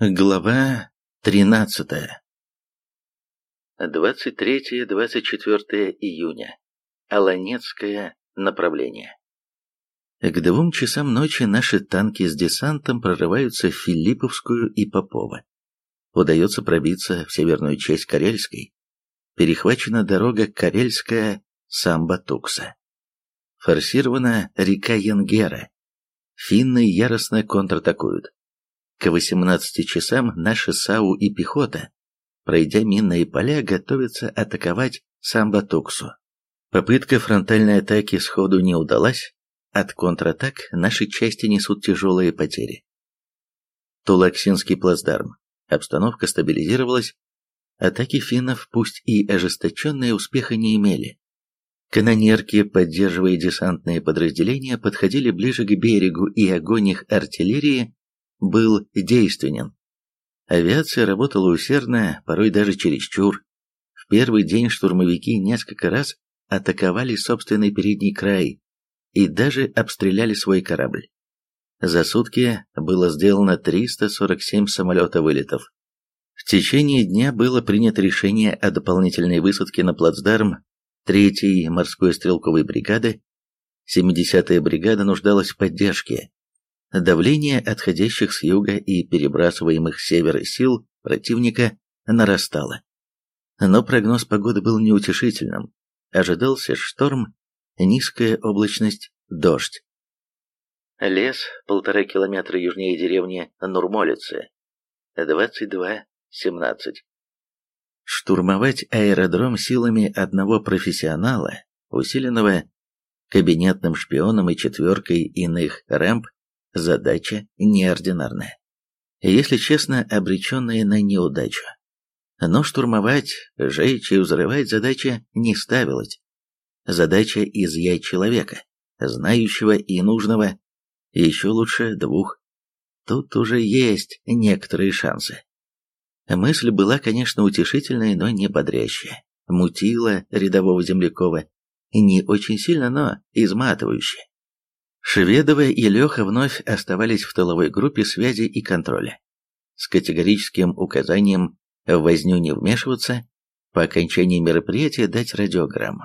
Глава 13 23-24 июня. Аланецкое направление. К двум часам ночи наши танки с десантом прорываются в Филипповскую и Попова. Удается пробиться в северную часть Карельской. Перехвачена дорога Карельская-Самбатукса. Форсирована река Янгера. Финны яростно контратакуют. К 18 часам наши САУ и пехота, пройдя минные поля, готовятся атаковать Самбатуксу. Попытка фронтальной атаки сходу не удалась, от контратак наши части несут тяжелые потери. Тулаксинский плацдарм. Обстановка стабилизировалась, атаки финнов, пусть и ожесточенные, успеха не имели. Канонерки, поддерживая десантные подразделения, подходили ближе к берегу, и огонь их артиллерии был действенен. Авиация работала усердно, порой даже чересчур. В первый день штурмовики несколько раз атаковали собственный передний край и даже обстреляли свой корабль. За сутки было сделано 347 самолета-вылетов. В течение дня было принято решение о дополнительной высадке на плацдарм 3-й морской стрелковой бригады. 70-я бригада нуждалась в поддержке, Давление отходящих с юга и перебрасываемых с севера сил противника нарастало. Но прогноз погоды был неутешительным. Ожидался шторм, низкая облачность, дождь. Лес полтора километра южнее деревни Нурмолицы. 22-17. Штурмовать аэродром силами одного профессионала, усиленного кабинетным шпионом и четверкой иных рэмп, задача неординарная. Если честно, обреченная на неудачу. Но штурмовать, жечь и взрывать задача не ставилась. Задача изъять человека, знающего и нужного, еще лучше двух. Тут уже есть некоторые шансы. Мысль была, конечно, утешительной, но не бодрящая. Мутила рядового Землякова. Не очень сильно, но изматывающая. Шведова и Леха вновь оставались в тыловой группе связи и контроля. С категорическим указанием в возню не вмешиваться, по окончании мероприятия дать радиограмму.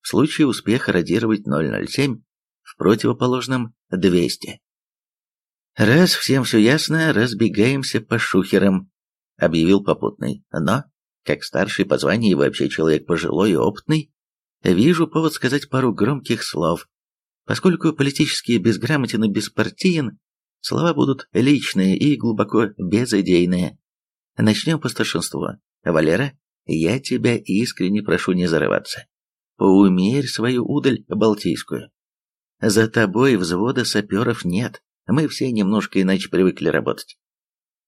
В случае успеха радировать 007, в противоположном 200. «Раз всем все ясно, разбегаемся по шухерам», — объявил попутный. «Но, как старший по званию и вообще человек пожилой и опытный, вижу повод сказать пару громких слов Поскольку политически безграмотен и беспартиен, слова будут личные и глубоко безыдейные. Начнем по старшинству. Валера, я тебя искренне прошу не зарываться. Поумерь свою удаль балтийскую. За тобой взвода саперов нет, мы все немножко иначе привыкли работать.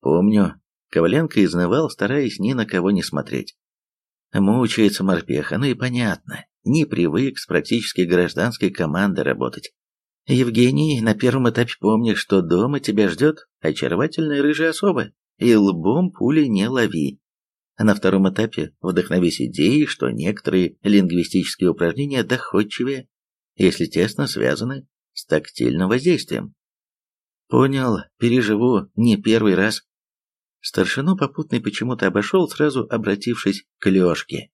Помню, Коваленко изнывал, стараясь ни на кого не смотреть. Мучается морпеха, ну и понятно не привык с практически гражданской командой работать. Евгений, на первом этапе помни, что дома тебя ждет очаровательная рыжая особа, и лбом пули не лови. А на втором этапе вдохновись идеей, что некоторые лингвистические упражнения доходчивее, если тесно связаны с тактильным воздействием. Понял, переживу не первый раз. Старшину попутный почему-то обошел, сразу обратившись к Лешке.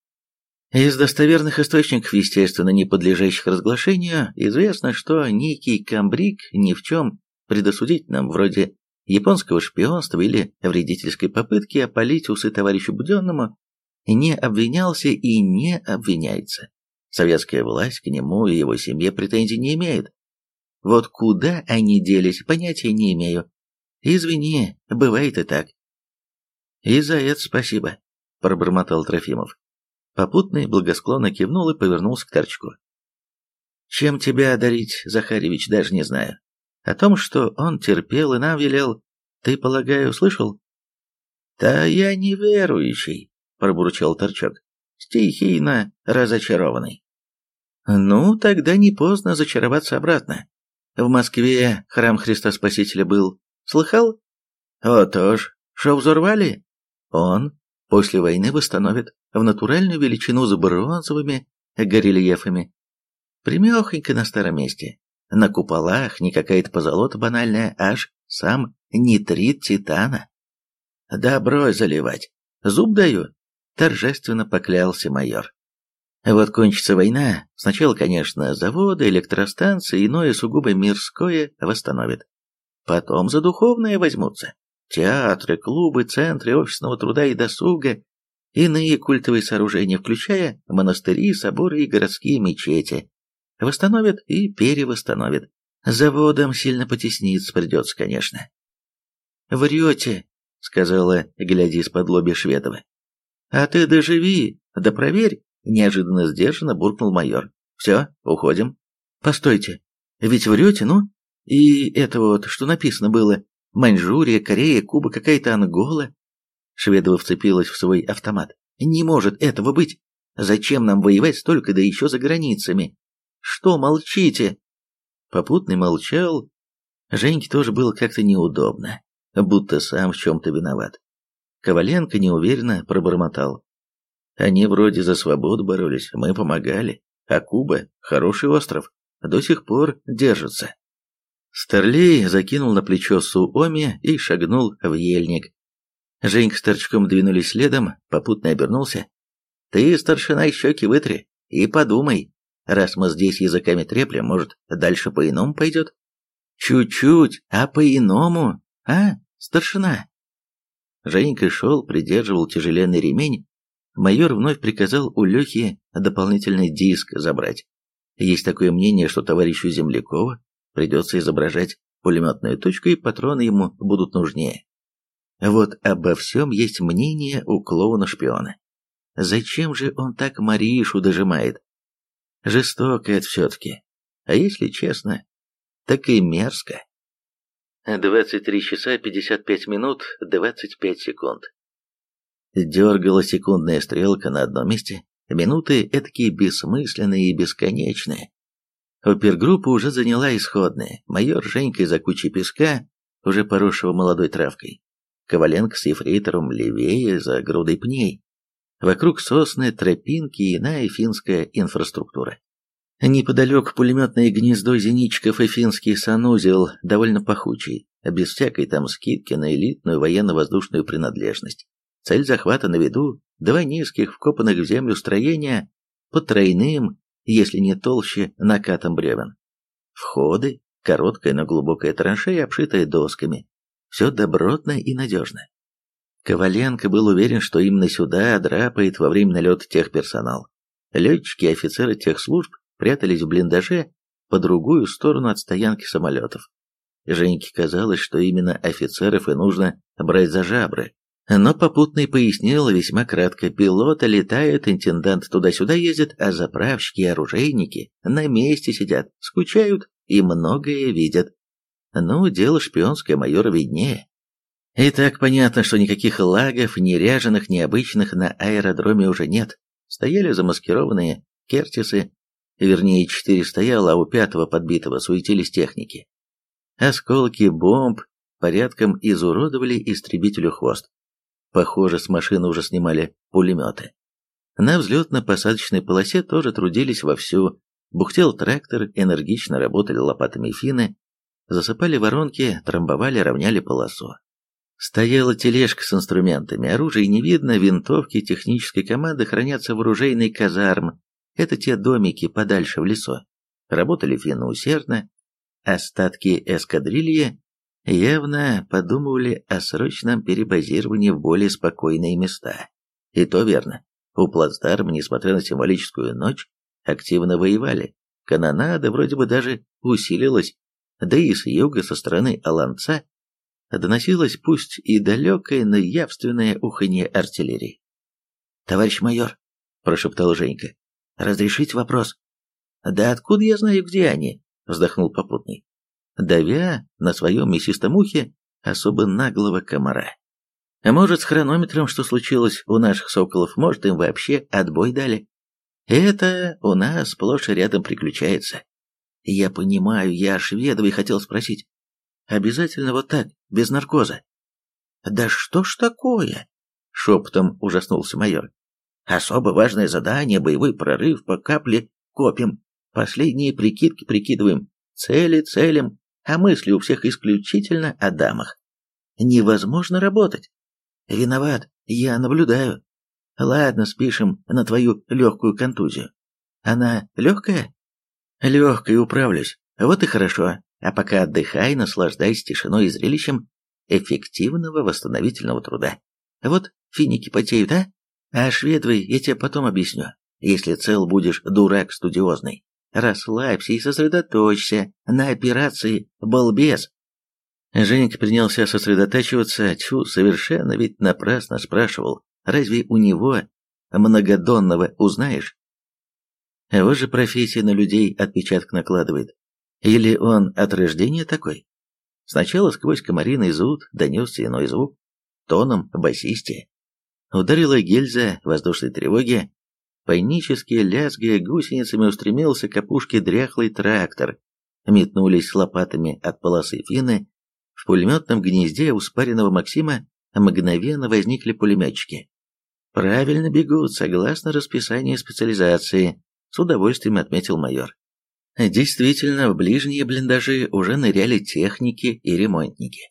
Из достоверных источников, естественно, не подлежащих разглашению, известно, что некий камбрик ни в чем предосудительном, вроде японского шпионства или вредительской попытки опалить усы товарищу Буденному, не обвинялся и не обвиняется. Советская власть к нему и его семье претензий не имеет. Вот куда они делись, понятия не имею. Извини, бывает и так. И за это спасибо, пробормотал Трофимов. Попутный благосклонно кивнул и повернулся к Торчку. «Чем тебя одарить, Захаревич, даже не знаю. О том, что он терпел и нам велел, ты, полагаю, слышал?» «Да я не верующий», — пробурчал Торчок, стихийно разочарованный. «Ну, тогда не поздно зачароваться обратно. В Москве храм Христа Спасителя был. Слыхал? О, тоже. Шо взорвали? Он после войны восстановит в натуральную величину с бронзовыми горельефами. Примехонько на старом месте. На куполах не какая-то позолота банальная, аж сам нитрит титана. Добро заливать. Зуб даю, торжественно поклялся майор. Вот кончится война, сначала, конечно, заводы, электростанции, иное сугубо мирское восстановит. Потом за духовное возьмутся. Театры, клубы, центры офисного труда и досуга, иные культовые сооружения, включая монастыри, соборы и городские мечети. Восстановят и перевосстановят. Заводом сильно потесниться придется, конечно. «Врете», — сказала, глядя из-под лоби Шведова. «А ты доживи, да проверь», — неожиданно сдержанно буркнул майор. «Все, уходим». «Постойте, ведь врете, ну? И это вот, что написано было, Маньчжурия, Корея, Куба, какая-то Ангола». Шведова вцепилась в свой автомат. «Не может этого быть! Зачем нам воевать столько, да еще за границами? Что молчите?» Попутный молчал. Женьке тоже было как-то неудобно, будто сам в чем-то виноват. Коваленко неуверенно пробормотал. Они вроде за свободу боролись, мы помогали, а Куба — хороший остров, до сих пор держится. Старлей закинул на плечо Суоми и шагнул в ельник. Женька с торчком двинулись следом, попутно обернулся. «Ты, старшина, щеки вытри и подумай, Раз мы здесь языками треплем, может, дальше по-иному пойдет? Чуть-чуть, а по-иному, а, старшина? Женька шел, придерживал тяжеленный ремень. Майор вновь приказал у Лехи дополнительный диск забрать. Есть такое мнение, что товарищу Землякова придется изображать пулеметную точку, и патроны ему будут нужнее. Вот обо всем есть мнение у клоуна-шпиона. Зачем же он так Маришу дожимает? Жестоко это все-таки. А если честно, так и мерзко. 23 часа 55 минут 25 секунд. Дергала секундная стрелка на одном месте. Минуты этакие бессмысленные и бесконечные. Опергруппа уже заняла исходные. Майор Женька за кучей песка, уже поросшего молодой травкой. Коваленко с ефрейтором левее за грудой пней. Вокруг сосны, тропинки и иная финская инфраструктура. Неподалеку пулеметное гнездо зеничков и финский санузел, довольно пахучий, без всякой там скидки на элитную военно-воздушную принадлежность. Цель захвата на виду – два низких, вкопанных в землю строения под тройным, если не толще, накатом бревен. Входы, короткая, но глубокая траншея, обшитая досками. Все добротно и надежно. Коваленко был уверен, что именно сюда драпает во время налета техперсонал. Летчики и офицеры тех служб прятались в блиндаже по другую сторону от стоянки самолетов. Женьке казалось, что именно офицеров и нужно брать за жабры. Но попутный пояснил весьма кратко, пилота летает, интендант туда-сюда ездит, а заправщики и оружейники на месте сидят, скучают и многое видят. Ну, дело шпионское майора виднее. И так понятно, что никаких лагов, ни ряженых, ни обычных на аэродроме уже нет. Стояли замаскированные кертисы, вернее четыре стояло, а у пятого подбитого суетились техники. Осколки бомб порядком изуродовали истребителю хвост. Похоже, с машины уже снимали пулеметы. На взлетно-посадочной полосе тоже трудились вовсю. Бухтел трактор, энергично работали лопатами финны, засыпали воронки, трамбовали, равняли полосу. Стояла тележка с инструментами, оружия не видно, винтовки технической команды хранятся в оружейной казарм. Это те домики подальше в лесу. Работали финны усердно. Остатки эскадрильи явно подумывали о срочном перебазировании в более спокойные места. И то верно. У плацдарма, несмотря на символическую ночь, активно воевали. Канонада вроде бы даже усилилась. Да и с юга, со стороны Аланца, доносилось пусть и далекое, но явственное уханье артиллерии. «Товарищ майор», — прошептал Женька, — «разрешить вопрос?» «Да откуда я знаю, где они?» — вздохнул попутный, давя на своем мясистом ухе особо наглого комара. «А может, с хронометром что случилось у наших соколов, может, им вообще отбой дали? Это у нас сплошь и рядом приключается. Я понимаю, я шведовый хотел спросить, Обязательно вот так, без наркоза. Да что ж такое? Шепотом ужаснулся майор. Особо важное задание, боевой прорыв, по капле копим. Последние прикидки прикидываем, цели целим, а мысли у всех исключительно о дамах. Невозможно работать. Виноват, я наблюдаю. Ладно, спишем на твою легкую контузию. Она легкая? Легкой управлюсь. Вот и хорошо. А пока отдыхай, наслаждайся тишиной и зрелищем эффективного восстановительного труда. Вот финики потеют, а? А шведвы я тебе потом объясню. Если цел будешь дурак студиозный. Расслабься и сосредоточься на операции, балбес. Женька принялся сосредотачиваться, чу, совершенно ведь напрасно спрашивал, разве у него многодонного узнаешь? Вот же профессия на людей отпечаток накладывает. Или он от рождения такой? Сначала сквозь комариный зуд донесся иной звук, тоном басисти. Ударила гильза воздушной тревоги, панически лязгая гусеницами устремился к опушке дряхлый трактор, метнулись лопатами от полосы фины, в пулеметном гнезде у спаренного Максима мгновенно возникли пулеметчики. Правильно бегут, согласно расписанию специализации, с удовольствием отметил майор. Действительно, в ближние блиндажи уже ныряли техники и ремонтники.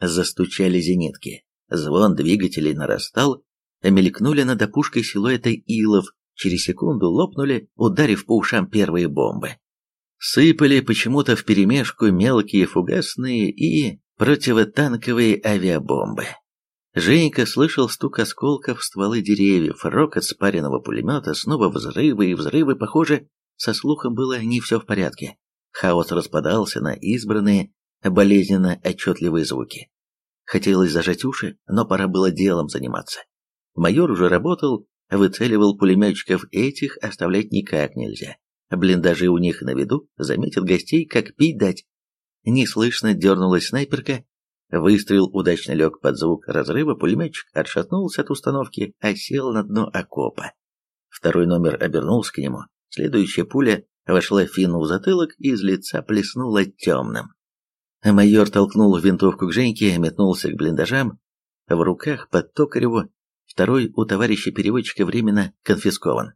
Застучали зенитки. Звон двигателей нарастал, мелькнули над опушкой силуэты илов, через секунду лопнули, ударив по ушам первые бомбы. Сыпали почему-то вперемешку мелкие фугасные и противотанковые авиабомбы. Женька слышал стук осколков в стволы деревьев, рокот спаренного пулемета, снова взрывы и взрывы, похоже, со слухом было не все в порядке. Хаос распадался на избранные, болезненно отчетливые звуки. Хотелось зажать уши, но пора было делом заниматься. Майор уже работал, выцеливал пулеметчиков, этих оставлять никак нельзя. Блиндажи у них на виду, заметят гостей, как пить дать. Неслышно дернулась снайперка, выстрел удачно лег под звук разрыва, пулеметчик отшатнулся от установки, а сел на дно окопа. Второй номер обернулся к нему, следующая пуля вошла Финну в затылок и из лица плеснула темным. Майор толкнул винтовку к Женьке, метнулся к блиндажам, в руках под Токареву, второй у товарища переводчика временно конфискован.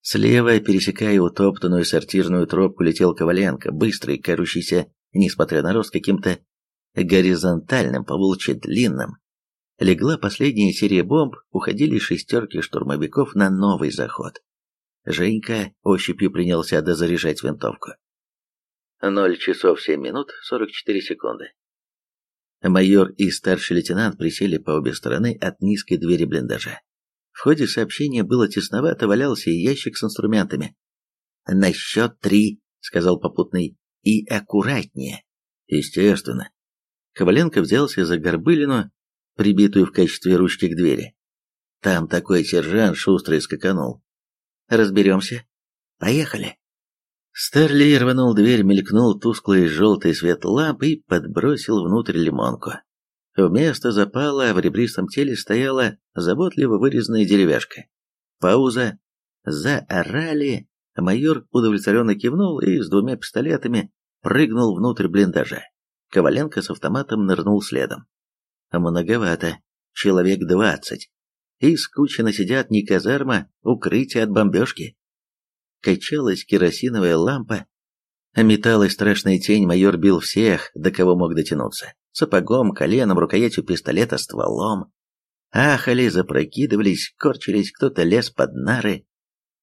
Слева, пересекая утоптанную сортирную тропку, летел Коваленко, быстрый, кажущийся, несмотря на рост, каким-то горизонтальным, поволчьи длинным. Легла последняя серия бомб, уходили шестерки штурмовиков на новый заход. Женька ощупью принялся дозаряжать винтовку. Ноль часов семь минут сорок четыре секунды. Майор и старший лейтенант присели по обе стороны от низкой двери блиндажа. В ходе сообщения было тесновато, валялся и ящик с инструментами. «На счет три», — сказал попутный, — «и аккуратнее». «Естественно». Коваленко взялся за горбылину, прибитую в качестве ручки к двери. Там такой сержант шустрый скаканул. «Разберемся. Поехали». Старли рванул дверь, мелькнул тусклый желтый свет ламп и подбросил внутрь лимонку. Вместо запала в ребристом теле стояла заботливо вырезанная деревяшка. Пауза. Заорали. Майор удовлетворенно кивнул и с двумя пистолетами прыгнул внутрь блиндажа. Коваленко с автоматом нырнул следом. Многовато. Человек двадцать. И скучно сидят не казарма, укрытие от бомбежки. Качалась керосиновая лампа. Металась страшная тень, майор бил всех, до кого мог дотянуться сапогом, коленом, рукоятью пистолета, стволом. Ахали, запрокидывались, корчились, кто-то лез под нары.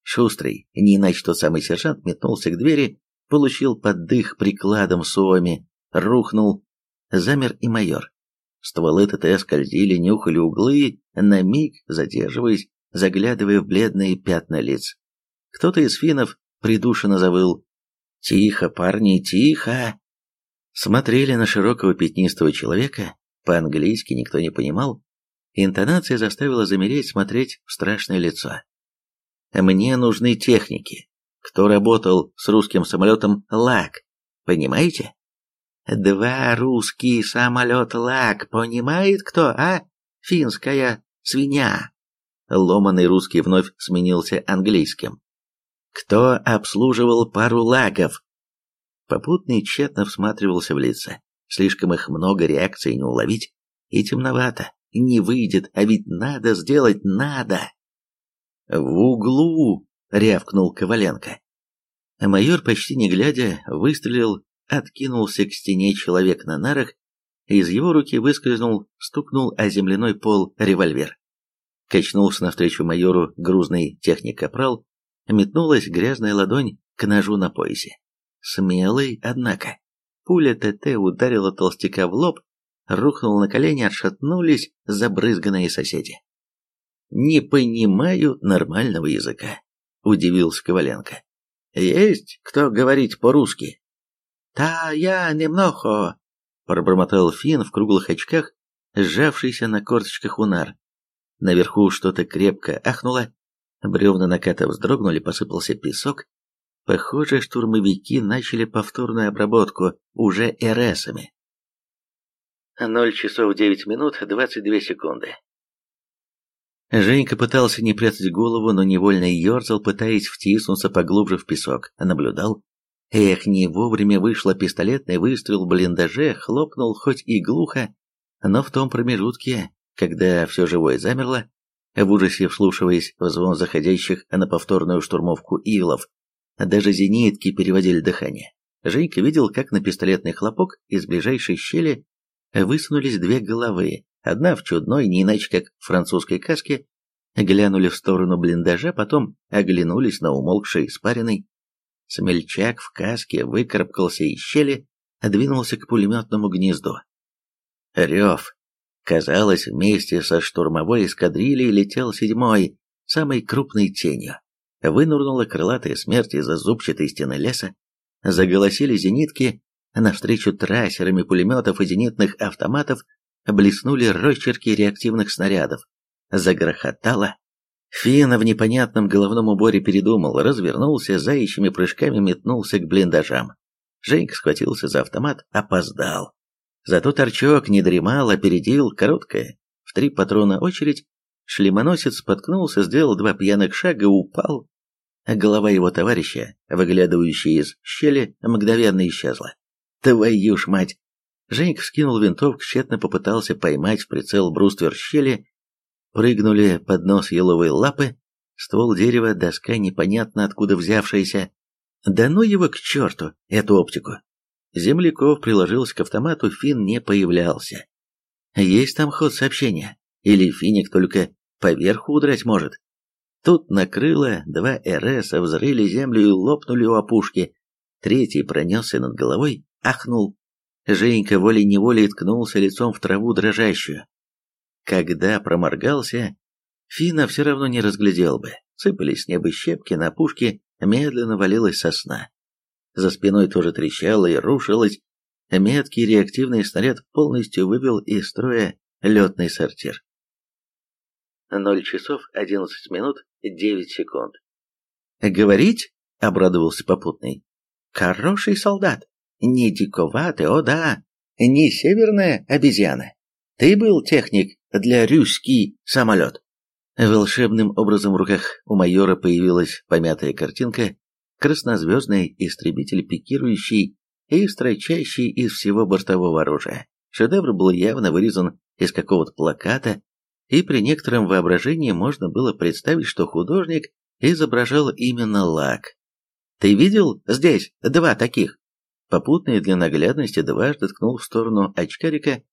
Шустрый, не иначе тот самый сержант, метнулся к двери, получил поддых прикладом Суоми, рухнул, замер и майор. Стволы ТТ скользили, нюхали углы, на миг задерживаясь, заглядывая в бледные пятна лиц. Кто-то из финнов придушенно завыл. «Тихо, парни, тихо!» смотрели на широкого пятнистого человека, по-английски никто не понимал, интонация заставила замереть смотреть в страшное лицо. «Мне нужны техники, кто работал с русским самолетом ЛАК, понимаете?» «Два русские самолет ЛАК, понимает кто, а? Финская свинья!» Ломанный русский вновь сменился английским. «Кто обслуживал пару лагов?» Попутный тщетно всматривался в лица. Слишком их много, реакции не уловить. И темновато. Не выйдет, а ведь надо сделать, надо. «В углу!» — рявкнул Коваленко. Майор, почти не глядя, выстрелил, откинулся к стене человек на нарах, Из его руки выскользнул, стукнул о земляной пол револьвер. Качнулся навстречу майору грузный техник-капрал, метнулась грязная ладонь к ножу на поясе. Смелый, однако. Пуля ТТ ударила толстяка в лоб, рухнул на колени, отшатнулись забрызганные соседи. «Не понимаю нормального языка», — удивился Коваленко. «Есть кто говорить по-русски?» «Та я немного», — пробормотал Финн в круглых очках, сжавшийся на корточках унар. Наверху что-то крепко ахнуло, бревна наката вздрогнули, посыпался песок. Похоже, штурмовики начали повторную обработку уже РСами. Ноль часов девять минут двадцать две секунды. Женька пытался не прятать голову, но невольно ерзал, пытаясь втиснуться поглубже в песок. Наблюдал. Эх, не вовремя вышла пистолетный выстрел в блиндаже, хлопнул хоть и глухо, но в том промежутке, когда все живое замерло, в ужасе вслушиваясь в звон заходящих на повторную штурмовку илов, даже зенитки переводили дыхание. Женька видел, как на пистолетный хлопок из ближайшей щели высунулись две головы, одна в чудной, не иначе как французской каске, глянули в сторону блиндажа, потом оглянулись на умолкший испаренный. Смельчак в каске выкарабкался из щели, двинулся к пулеметному гнезду. Рев. Казалось, вместе со штурмовой эскадрильей летел седьмой, самой крупной тенью. Вынурнула крылатая смерть из-за зубчатой стены леса. Заголосили зенитки, навстречу трассерами пулеметов и зенитных автоматов блеснули росчерки реактивных снарядов. Загрохотало. Фина в непонятном головном уборе передумал, развернулся, заячьими прыжками метнулся к блиндажам. Женька схватился за автомат, опоздал. Зато торчок не дремал, опередил, короткая, в три патрона очередь. Шлемоносец споткнулся, сделал два пьяных шага, упал. А голова его товарища, выглядывающая из щели, мгновенно исчезла. Твою ж мать! Женька вскинул винтовку, тщетно попытался поймать в прицел бруствер щели, прыгнули под нос еловые лапы, ствол дерева, доска непонятно откуда взявшаяся. Да ну его к черту, эту оптику. Земляков приложился к автомату, Фин не появлялся. Есть там ход сообщения? Или Финик только поверху удрать может? Тут накрыло, два РС взрыли землю и лопнули у опушки. Третий пронесся над головой, ахнул. Женька волей-неволей ткнулся лицом в траву дрожащую. Когда проморгался, Фина все равно не разглядел бы. Сыпались с неба щепки, на пушке медленно валилась сосна. За спиной тоже трещало и рушилось. Меткий реактивный снаряд полностью выбил из строя летный сортир. 0 часов 11 минут 9 секунд. «Говорить?» — обрадовался попутный. «Хороший солдат. Не диковатый, о да, не северная обезьяна. Ты был техник для рюский самолет. Волшебным образом в руках у майора появилась помятая картинка, краснозвездный истребитель пикирующий и строчащий из всего бортового оружия. Шедевр был явно вырезан из какого-то плаката, и при некотором воображении можно было представить, что художник изображал именно лак. «Ты видел здесь два таких?» Попутный для наглядности дважды ткнул в сторону очкарика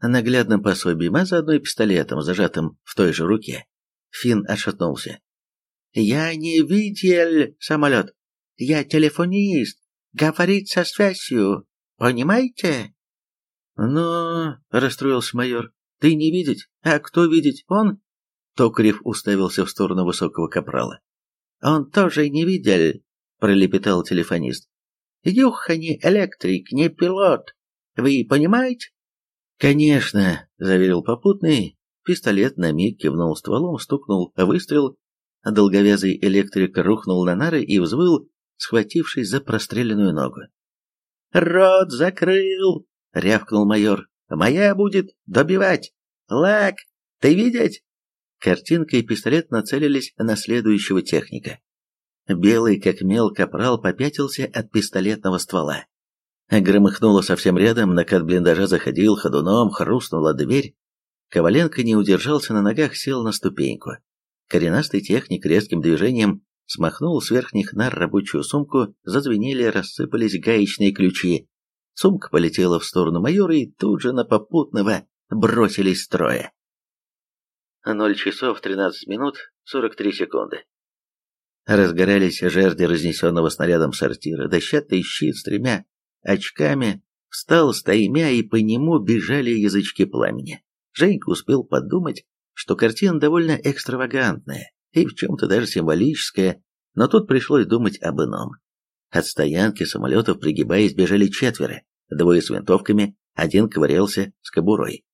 наглядным пособием, а заодно и пистолетом, зажатым в той же руке. Финн отшатнулся. «Я не видел самолет. Я телефонист. Говорит со связью. Понимаете?» «Ну...» — расстроился майор. «Ты не видеть? А кто видеть? Он?» Токарев уставился в сторону высокого капрала. «Он тоже не видел», — пролепетал телефонист. Юха не электрик, не пилот. Вы понимаете? Конечно, заверил попутный. Пистолет на миг кивнул стволом, стукнул выстрел. Долговязый электрик рухнул на нары и взвыл, схватившись за простреленную ногу. «Рот закрыл!» — рявкнул майор. «Моя будет добивать! Лак, ты видеть?» Картинка и пистолет нацелились на следующего техника. Белый, как мел, капрал попятился от пистолетного ствола. Громыхнуло совсем рядом, накат блиндажа заходил ходуном, хрустнула дверь. Коваленко не удержался на ногах, сел на ступеньку. Коренастый техник резким движением смахнул с верхних нар рабочую сумку, зазвенели, рассыпались гаечные ключи. Сумка полетела в сторону майора, и тут же на попутного бросились строя. 0 часов 13 минут 43 секунды. Разгорались жерди разнесенного снарядом сортира, дощатый щит с тремя очками встал стаймя, и по нему бежали язычки пламени. Женька успел подумать, что картина довольно экстравагантная и в чем-то даже символическая, но тут пришлось думать об ином. От стоянки самолетов, пригибаясь, бежали четверо, двое с винтовками, один ковырялся с кобурой.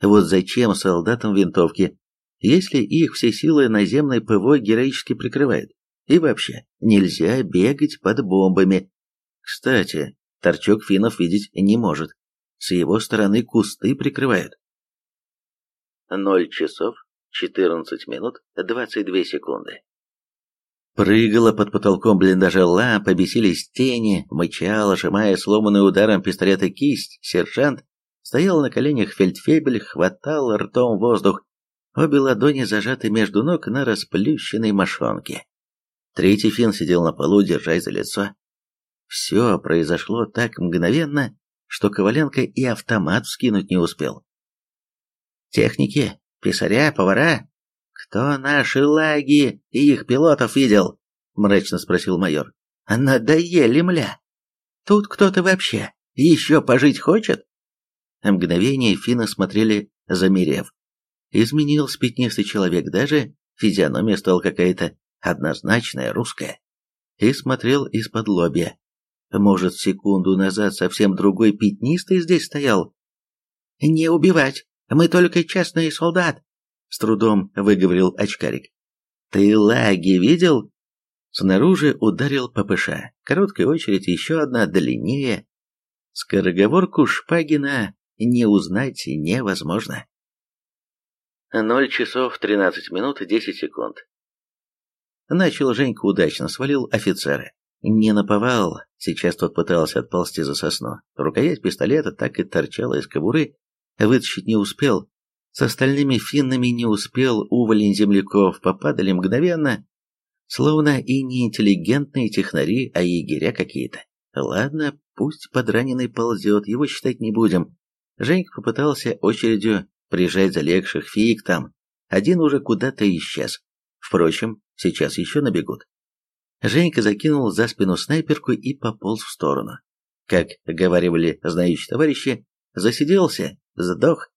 Вот зачем солдатам винтовки, если их все силы наземной ПВО героически прикрывают? И вообще, нельзя бегать под бомбами. Кстати, торчок финнов видеть не может. С его стороны кусты прикрывают. 0 часов 14 минут 22 секунды. Прыгала под потолком блиндажа лампа, бесились тени, мычала, сжимая сломанную ударом пистолета кисть, сержант стоял на коленях фельдфебель, хватал ртом воздух, обе ладони зажаты между ног на расплющенной мошонке. Третий фин сидел на полу, держась за лицо. Все произошло так мгновенно, что Коваленко и автомат вскинуть не успел. «Техники, писаря, повара, «Кто наши лаги и их пилотов видел?» — мрачно спросил майор. «Надоели, мля! Тут кто-то вообще еще пожить хочет?» Мгновение финны смотрели, замерев. Изменился пятнистый человек, даже физиономия стала какая-то однозначная, русская. И смотрел из-под лобья. Может, секунду назад совсем другой пятнистый здесь стоял? «Не убивать! Мы только частные солдат!» с трудом выговорил очкарик. «Ты лаги видел?» Снаружи ударил ППШ. Короткая очередь, еще одна длиннее. Скороговорку Шпагина не узнать невозможно. Ноль часов тринадцать минут десять секунд. Начал Женька удачно, свалил офицера. Не наповал, сейчас тот пытался отползти за сосну. Рукоять пистолета так и торчала из кобуры, вытащить не успел, с остальными финнами не успел уволень земляков, попадали мгновенно, словно и не интеллигентные технари, а егеря какие-то. Ладно, пусть подраненный ползет, его считать не будем. Женька попытался очередью прижать залегших фиг там. Один уже куда-то исчез. Впрочем, сейчас еще набегут. Женька закинул за спину снайперку и пополз в сторону. Как говаривали знающие товарищи, засиделся, сдох.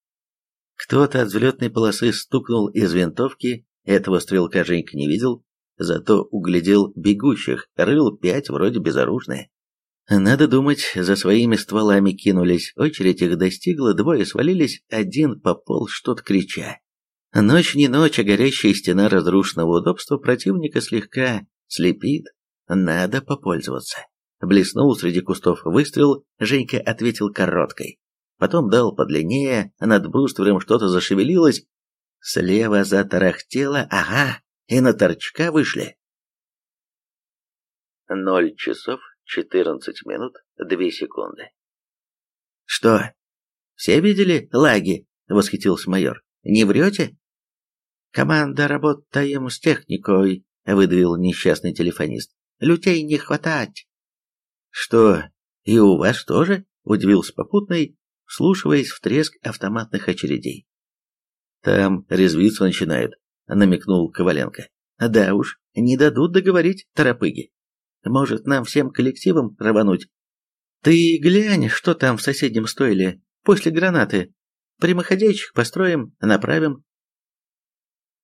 Кто-то от взлетной полосы стукнул из винтовки, этого стрелка Женька не видел, зато углядел бегущих, рыл пять вроде безоружные. Надо думать, за своими стволами кинулись, очередь их достигла, двое свалились, один пополз что-то крича. Ночь не ночь, а горящая стена разрушенного удобства противника слегка слепит, надо попользоваться. Блеснул среди кустов выстрел, Женька ответил короткой потом дал подлиннее, над бруствером что-то зашевелилось, слева затарахтело, ага, и на торчка вышли. Ноль часов четырнадцать минут две секунды. «Что, все видели лаги?» — восхитился майор. «Не врете?» «Команда работаем с техникой», — выдавил несчастный телефонист. «Людей не хватать». «Что, и у вас тоже?» — удивился попутный, вслушиваясь в треск автоматных очередей. «Там резвиться начинает», — намекнул Коваленко. «Да уж, не дадут договорить торопыги. Может, нам всем коллективом рвануть? Ты глянь, что там в соседнем стойле, после гранаты. Прямоходящих построим, направим».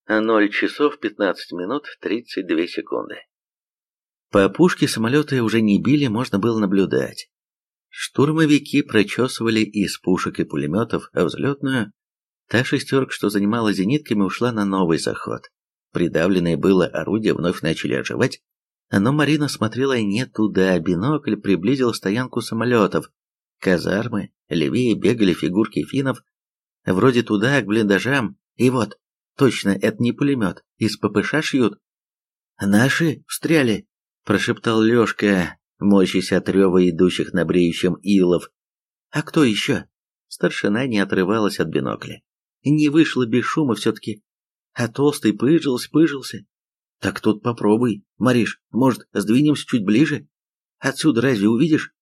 Ноль часов пятнадцать минут тридцать две секунды. По опушке самолеты уже не били, можно было наблюдать. Штурмовики прочесывали из пушек и пулеметов взлетную. Та шестерка, что занимала зенитками, ушла на новый заход. Придавленное было орудие вновь начали оживать, но Марина смотрела не туда, бинокль приблизил стоянку самолетов. Казармы, левее бегали фигурки финнов, вроде туда, к блиндажам, и вот, точно, это не пулемет, из ППШ шьют. «Наши встряли», – прошептал Лешка, морщась от рева идущих на бреющем илов. А кто еще? Старшина не отрывалась от бинокля. Не вышло без шума все-таки. А толстый пыжился, пыжился. Так тут попробуй, Мариш, может, сдвинемся чуть ближе? Отсюда разве увидишь?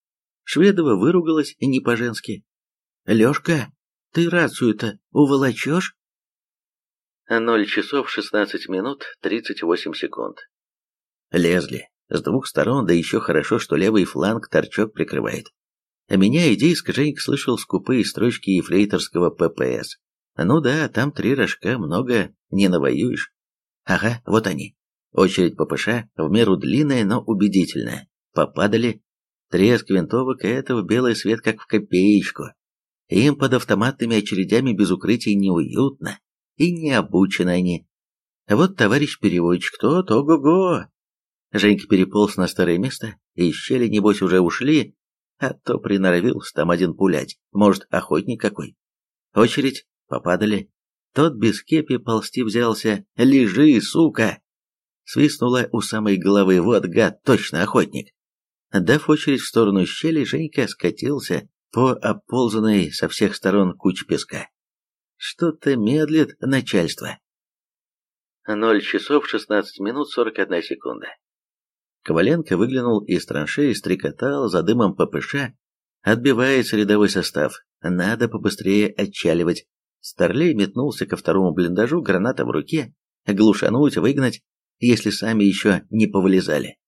Шведова выругалась не по-женски. «Лешка, ты рацию-то уволочешь?» Ноль часов шестнадцать минут тридцать восемь секунд. Лезли. С двух сторон, да еще хорошо, что левый фланг торчок прикрывает. А меня идейско Женька слышал скупые строчки ефрейторского ППС. Ну да, там три рожка, много не навоюешь. Ага, вот они. Очередь ППШ в меру длинная, но убедительная. Попадали. Треск винтовок этого белый свет как в копеечку. Им под автоматными очередями без укрытий неуютно. И не обучены они. Вот товарищ переводчик, тот, ого-го, Женька переполз на старое место, и щели, небось, уже ушли, а то приноровился там один пулять. Может, охотник какой? Очередь, попадали. Тот без кепи ползти взялся. «Лежи, сука!» Свистнула у самой головы. «Вот гад, точно охотник!» Дав очередь в сторону щели, Женька скатился по оползанной со всех сторон куче песка. Что-то медлит начальство. Ноль часов шестнадцать минут сорок одна секунда. Коваленко выглянул из траншеи, стрекотал за дымом ППШ. Отбивается рядовой состав. Надо побыстрее отчаливать. Старлей метнулся ко второму блиндажу, граната в руке. Глушануть, выгнать, если сами еще не повылезали.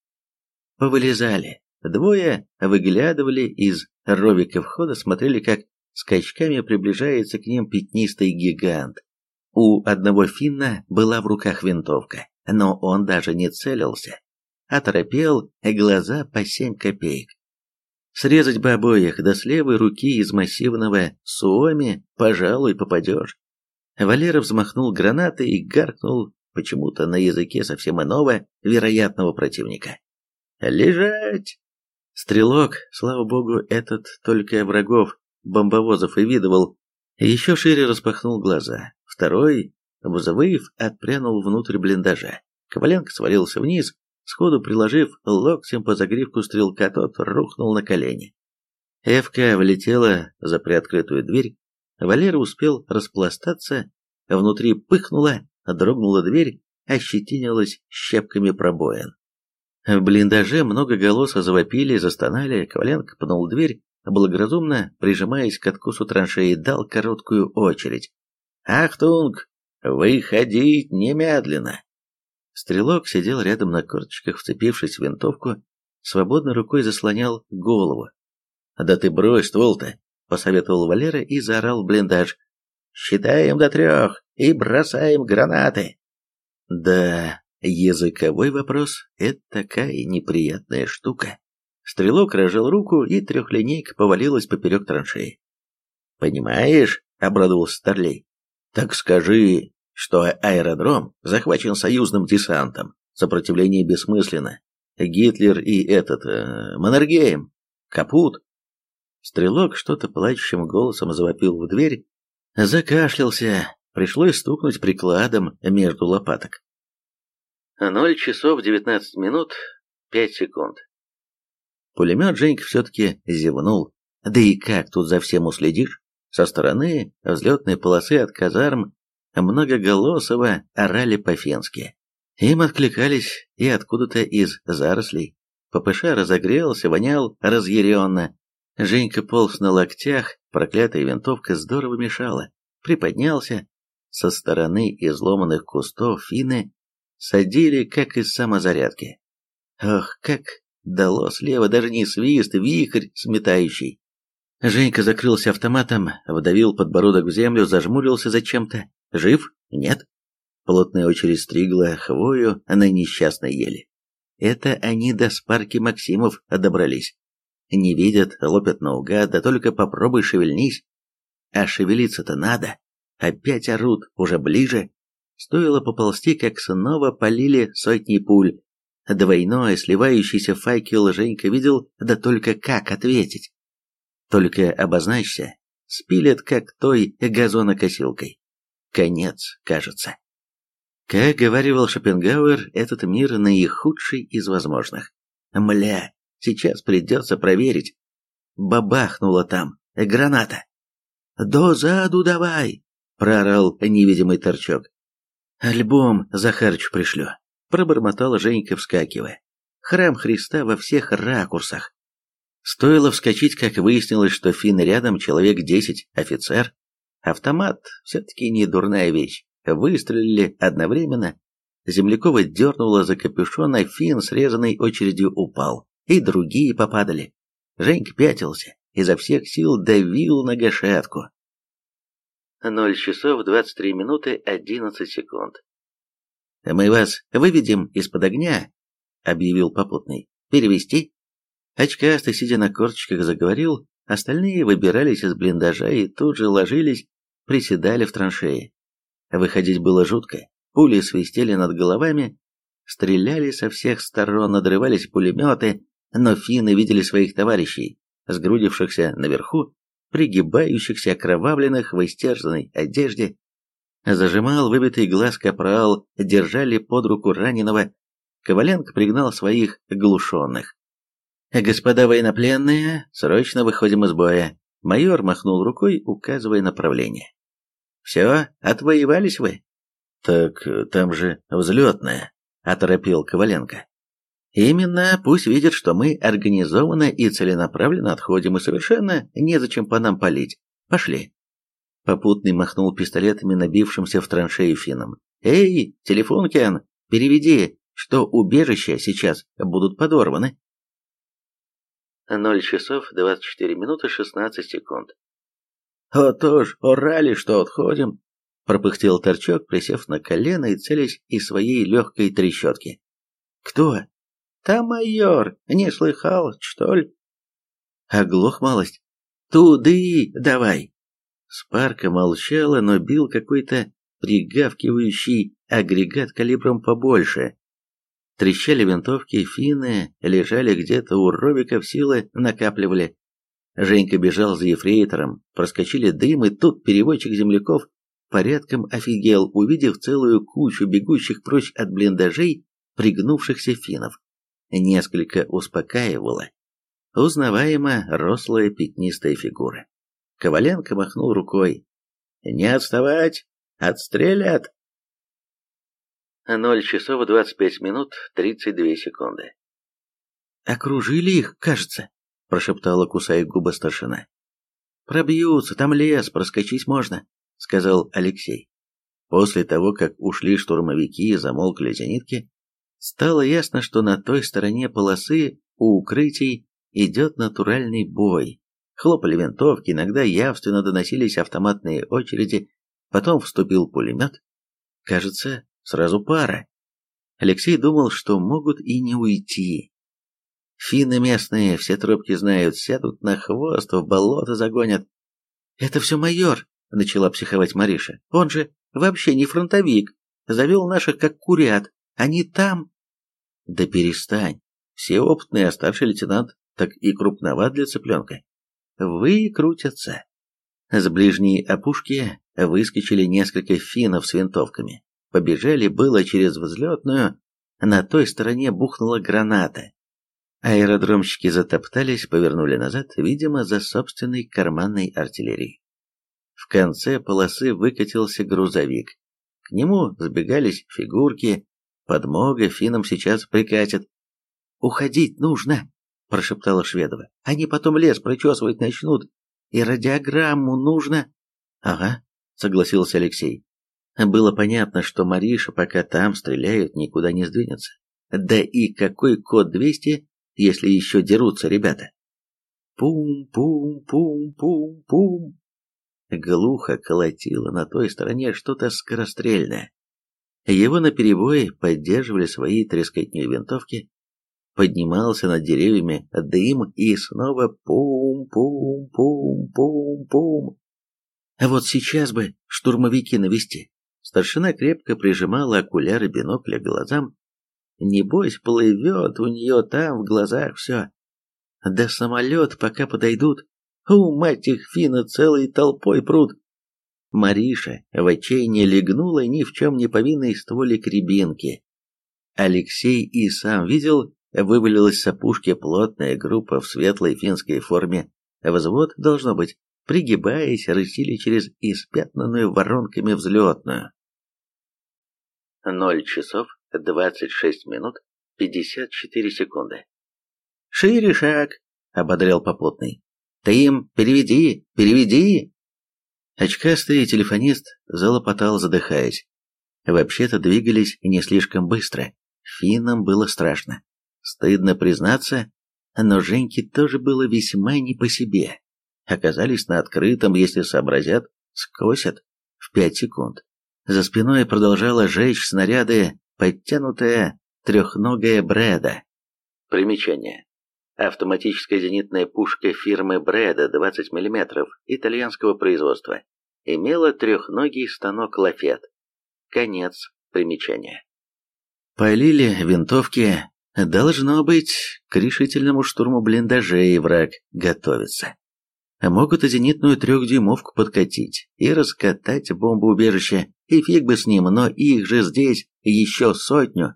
Повылезали. Двое выглядывали из ровика входа, смотрели, как скачками приближается к ним пятнистый гигант. У одного финна была в руках винтовка, но он даже не целился оторопел, глаза по семь копеек. Срезать бы обоих, да с руки из массивного суоми, пожалуй, попадешь. Валера взмахнул гранатой и гаркнул почему-то на языке совсем иного, вероятного противника. «Лежать!» Стрелок, слава богу, этот только врагов, бомбовозов и видывал, еще шире распахнул глаза. Второй, взвыв, отпрянул внутрь блиндажа. Коваленко свалился вниз, Сходу приложив локтем по загривку стрелка, тот рухнул на колени. Эвка влетела за приоткрытую дверь. Валера успел распластаться, внутри пыхнула, дрогнула дверь, ощетинилась щепками пробоин. В блиндаже много голоса завопили, застонали, Коваленко пнул дверь, благоразумно, прижимаясь к откусу траншеи, дал короткую очередь. «Achtung! Выходить немедленно!» Стрелок сидел рядом на корточках, вцепившись в винтовку, свободной рукой заслонял голову. «Да ты брось ствол-то!» — посоветовал Валера и заорал в блиндаж. «Считаем до трех и бросаем гранаты!» Да, языковой вопрос — это такая неприятная штука. Стрелок разжал руку, и трехлинейка повалилась поперек траншеи. «Понимаешь?» — обрадовался Старлей. «Так скажи, что аэродром захвачен союзным десантом. Сопротивление бессмысленно. Гитлер и этот... Э, Маннергейм. Капут. Стрелок что-то плачущим голосом завопил в дверь, закашлялся, пришлось стукнуть прикладом между лопаток. Ноль часов девятнадцать минут пять секунд. Пулемет Женька все-таки зевнул. Да и как тут за всем уследишь? Со стороны взлетной полосы от казарм многоголосово орали по-фински. Им откликались и откуда-то из зарослей. ППШ разогрелся, вонял разъяренно. Женька полз на локтях, проклятая винтовка здорово мешала. Приподнялся. Со стороны изломанных кустов финны садили, как из самозарядки. Ох, как дало слева даже не свист, вихрь сметающий. Женька закрылся автоматом, вдавил подбородок в землю, зажмурился зачем-то. Жив? Нет. Плотная очередь стригла хвою на несчастной еле. Это они до спарки Максимов добрались. Не видят, лопят наугад, да только попробуй шевельнись. А шевелиться-то надо. Опять орут, уже ближе. Стоило поползти, как снова полили сотни пуль. Двойной, сливающийся факел Женька видел, да только как ответить. Только обозначься, спилят как той газонокосилкой конец, кажется. Как говаривал Шопенгауэр, этот мир наихудший из возможных. Мля, сейчас придется проверить. Бабахнула там граната. «Дозаду давай!» — проорал невидимый торчок. «Альбом Захарычу пришлю», — пробормотал Женька, вскакивая. «Храм Христа во всех ракурсах. Стоило вскочить, как выяснилось, что финны рядом, человек десять, офицер. Автомат все-таки не дурная вещь. Выстрелили одновременно. Землякова дернула за капюшон, а фин, срезанный очередью, упал. И другие попадали. Женька пятился, изо всех сил давил на гашетку. Ноль часов двадцать три минуты одиннадцать секунд. «Мы вас выведем из-под огня», — объявил попутный. «Перевести?» Очкастый, сидя на корточках, заговорил, остальные выбирались из блиндажа и тут же ложились, приседали в траншеи. Выходить было жутко, пули свистели над головами, стреляли со всех сторон, надрывались пулеметы, но финны видели своих товарищей, сгрудившихся наверху, пригибающихся окровавленных в истерзанной одежде. Зажимал выбитый глаз капрал, держали под руку раненого. Коваленко пригнал своих глушенных. «Господа военнопленные, срочно выходим из боя!» Майор махнул рукой, указывая направление. «Все, отвоевались вы?» «Так там же взлетная», — оторопил Коваленко. «Именно, пусть видят, что мы организованно и целенаправленно отходим, и совершенно незачем по нам палить. Пошли». Попутный махнул пистолетами набившимся в траншею финном. «Эй, телефон, Кен, переведи, что убежища сейчас будут подорваны». 0 часов 24 минуты 16 секунд. «О, тоже, орали, что отходим!» — пропыхтел торчок, присев на колено и целясь из своей легкой трещотки. «Кто?» «Там майор, не слыхал, что ли?» Оглох малость. «Туды давай!» Спарка молчала, но бил какой-то пригавкивающий агрегат калибром побольше, Трещали винтовки, финны лежали где-то у ровиков, силы накапливали. Женька бежал за ефрейтором, проскочили дым, и тут переводчик земляков порядком офигел, увидев целую кучу бегущих прочь от блиндажей пригнувшихся финнов. Несколько успокаивало. Узнаваемо рослая пятнистая фигура. Коваленко махнул рукой. «Не отставать! Отстрелят!» Ноль часов двадцать пять минут тридцать две секунды. «Окружили их, кажется», — прошептала, кусая губы старшина. «Пробьются, там лес, проскочить можно», — сказал Алексей. После того, как ушли штурмовики и замолкли зенитки, стало ясно, что на той стороне полосы у укрытий идет натуральный бой. Хлопали винтовки, иногда явственно доносились автоматные очереди, потом вступил пулемет. Кажется, Сразу пара. Алексей думал, что могут и не уйти. Финны местные, все тропки знают, сядут на хвост, в болото загонят. «Это все майор», — начала психовать Мариша. «Он же вообще не фронтовик. Завел наших как курят. Они там...» «Да перестань. Все опытные, а лейтенант так и крупноват для цыпленка. Выкрутятся». С ближней опушки выскочили несколько финнов с винтовками. Побежали было через взлетную, на той стороне бухнула граната. Аэродромщики затоптались, повернули назад, видимо, за собственной карманной артиллерией. В конце полосы выкатился грузовик. К нему сбегались фигурки, подмога финам сейчас прикатит. «Уходить нужно!» – прошептала Шведова. «Они потом лес прочесывать начнут, и радиограмму нужно...» «Ага», — согласился Алексей. Было понятно, что Мариша, пока там стреляют, никуда не сдвинется. Да и какой код 200, если еще дерутся ребята? Пум-пум-пум-пум-пум. Глухо колотило на той стороне что-то скорострельное. Его наперебой поддерживали свои трескотней винтовки. Поднимался над деревьями дым и снова пум-пум-пум-пум-пум. А вот сейчас бы штурмовики навести. Старшина крепко прижимала окуляры бинокля к глазам. Небось, плывет у нее там в глазах все. Да самолет пока подойдут. У, мать их, финны целой толпой прут. Мариша в отчаянии легнула ни в чем не повинной стволик рябинки. Алексей и сам видел, вывалилась с опушки плотная группа в светлой финской форме. Взвод, должно быть, пригибаясь, рысили через испятнанную воронками взлетную. 0 часов 26 минут 54 секунды. «Шире шаг! ободрял попутный. «Ты им переведи, переведи!» Очкастый телефонист залопотал, задыхаясь. Вообще-то двигались не слишком быстро. Финнам было страшно. Стыдно признаться, но Женьке тоже было весьма не по себе. Оказались на открытом, если сообразят, скосят в пять секунд. За спиной продолжала жечь снаряды подтянутая трехногая Брэда. Примечание. Автоматическая зенитная пушка фирмы Брэда 20 мм итальянского производства. Имела трехногий станок лафет. Конец примечания. Полили винтовки. Должно быть, к решительному штурму блиндажей враг готовится. Могут и зенитную трехдюймовку подкатить и раскатать бомбоубежище, и фиг бы с ним, но их же здесь еще сотню.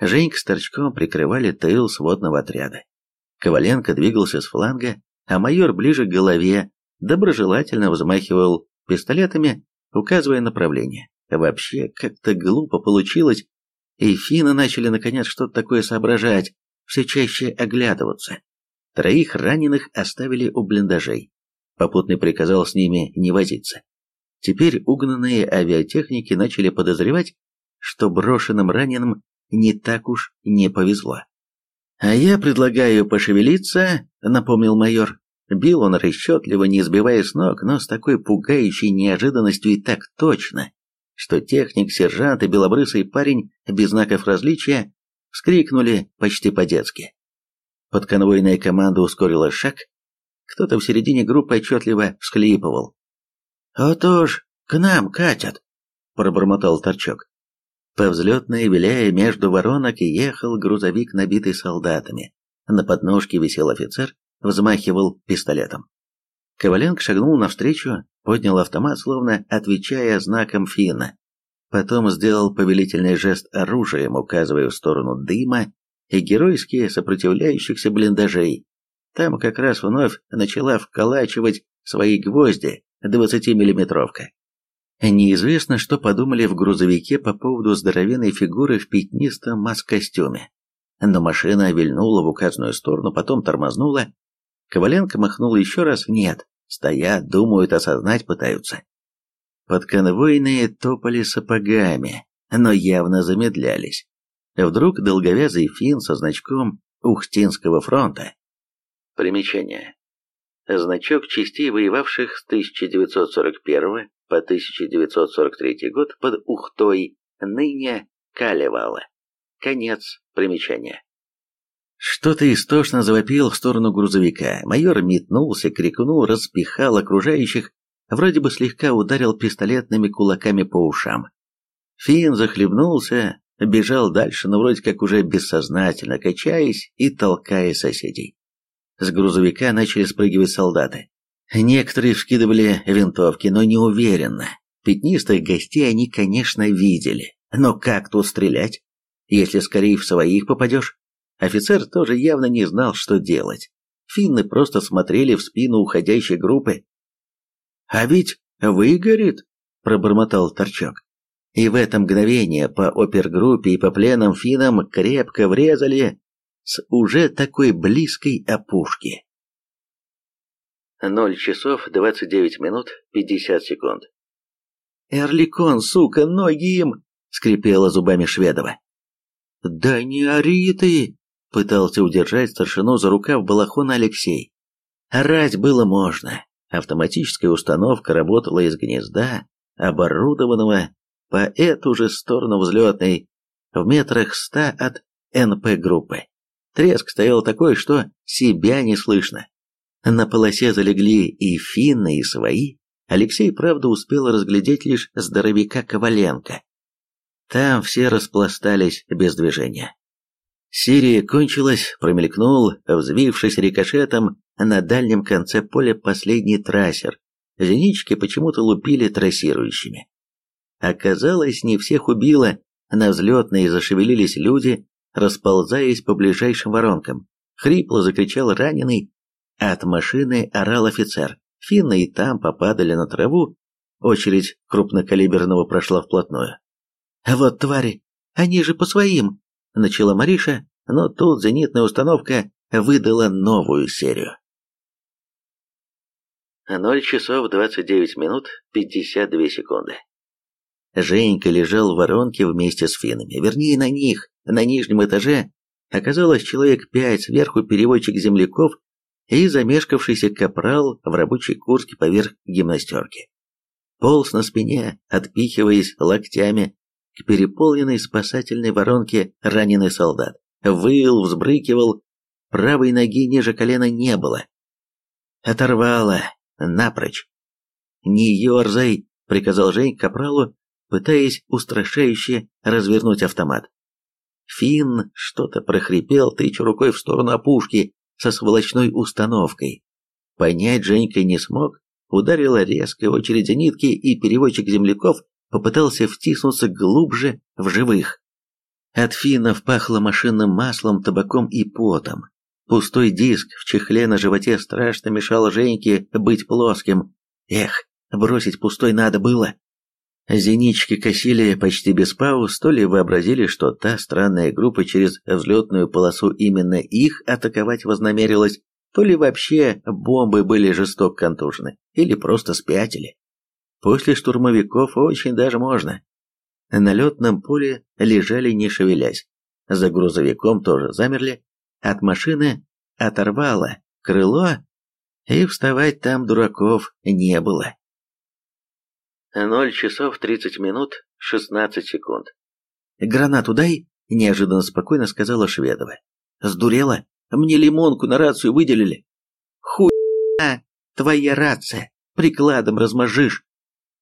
Женька с Торчком прикрывали тыл сводного отряда. Коваленко двигался с фланга, а майор ближе к голове, доброжелательно взмахивал пистолетами, указывая направление. Вообще, как-то глупо получилось, и финны начали наконец что-то такое соображать, все чаще оглядываться. Троих раненых оставили у блиндажей. Попутный приказал с ними не возиться. Теперь угнанные авиатехники начали подозревать, что брошенным раненым не так уж не повезло. «А я предлагаю пошевелиться», — напомнил майор. Бил он расчетливо, не сбивая с ног, но с такой пугающей неожиданностью и так точно, что техник, сержант и белобрысый парень без знаков различия вскрикнули почти по-детски. Подконвойная команда ускорила шаг. Кто-то в середине группы отчетливо всхлипывал. «Вот уж, к нам катят!» — пробормотал Торчок. По взлетной, виляя между воронок, ехал грузовик, набитый солдатами. На подножке висел офицер, взмахивал пистолетом. Коваленко шагнул навстречу, поднял автомат, словно отвечая знаком Финна. Потом сделал повелительный жест оружием, указывая в сторону дыма и геройски сопротивляющихся блиндажей. Там как раз вновь начала вколачивать свои гвозди двадцатимиллиметровка. Неизвестно, что подумали в грузовике по поводу здоровенной фигуры в пятнистом маск-костюме. Но машина вильнула в указанную сторону, потом тормознула. Коваленко махнул еще раз «нет». Стоят, думают, осознать пытаются. Подконвойные топали сапогами, но явно замедлялись. Вдруг долговязый фин со значком Ухтинского фронта. Примечание. Значок частей, воевавших с 1941 по 1943 год под Ухтой, ныне Калевала. Конец примечания. Что-то истошно завопил в сторону грузовика. Майор метнулся, крикнул, распихал окружающих, вроде бы слегка ударил пистолетными кулаками по ушам. Фин захлебнулся, бежал дальше, но вроде как уже бессознательно, качаясь и толкая соседей. С грузовика начали спрыгивать солдаты. Некоторые вскидывали винтовки, но неуверенно. Пятнистых гостей они, конечно, видели. Но как тут стрелять, если скорее в своих попадешь? Офицер тоже явно не знал, что делать. Финны просто смотрели в спину уходящей группы. «А ведь выгорит!» – пробормотал Торчок. И в это мгновение по опергруппе и по пленным финнам крепко врезали с уже такой близкой опушки. 0 часов 29 минут 50 секунд. «Эрликон, сука, ноги им!» — скрипела зубами Шведова. «Да не ори ты!» — пытался удержать старшину за рукав балахона Алексей. Орать было можно. Автоматическая установка работала из гнезда, оборудованного по эту же сторону взлетной, в метрах ста от НП-группы. Треск стоял такой, что себя не слышно. На полосе залегли и финны, и свои. Алексей, правда, успел разглядеть лишь здоровяка Коваленко. Там все распластались без движения. Сирия кончилась, промелькнул, взвившись рикошетом на дальнем конце поля последний трассер. Зенички почему-то лупили трассирующими. Оказалось, не всех убило, на взлетные зашевелились люди, расползаясь по ближайшим воронкам. Хрипло закричал раненый, от машины орал офицер. Финны и там попадали на траву. Очередь крупнокалиберного прошла вплотную. «А вот твари, они же по своим!» Начала Мариша, но тут зенитная установка выдала новую серию. 0 часов 29 минут 52 секунды. Женька лежал в воронке вместе с финами, вернее на них, на нижнем этаже. Оказалось человек пять, сверху переводчик земляков и замешкавшийся капрал в рабочей куртке поверх гимнастерки. Полз на спине, отпихиваясь локтями к переполненной спасательной воронке раненый солдат. Выл, взбрыкивал, правой ноги ниже колена не было. Оторвало, напрочь. «Не ерзай!» — приказал Жень капралу, пытаясь устрашающе развернуть автомат. Финн что-то прохрипел, тыча рукой в сторону опушки со сволочной установкой. Понять Женька не смог, ударила резкая очередь зенитки, и переводчик земляков попытался втиснуться глубже в живых. От финнов пахло машинным маслом, табаком и потом. Пустой диск в чехле на животе страшно мешал Женьке быть плоским. Эх, бросить пустой надо было. Зенички косили почти без пауз, то ли вообразили, что та странная группа через взлетную полосу именно их атаковать вознамерилась, то ли вообще бомбы были жестоко контужены, или просто спятили. После штурмовиков очень даже можно. На летном поле лежали не шевелясь, за грузовиком тоже замерли, от машины оторвало крыло, и вставать там дураков не было. Ноль часов тридцать минут шестнадцать секунд. «Гранату дай!» – неожиданно спокойно сказала Шведова. «Сдурела? Мне лимонку на рацию выделили». «Хуйня! Твоя рация! Прикладом размажишь!»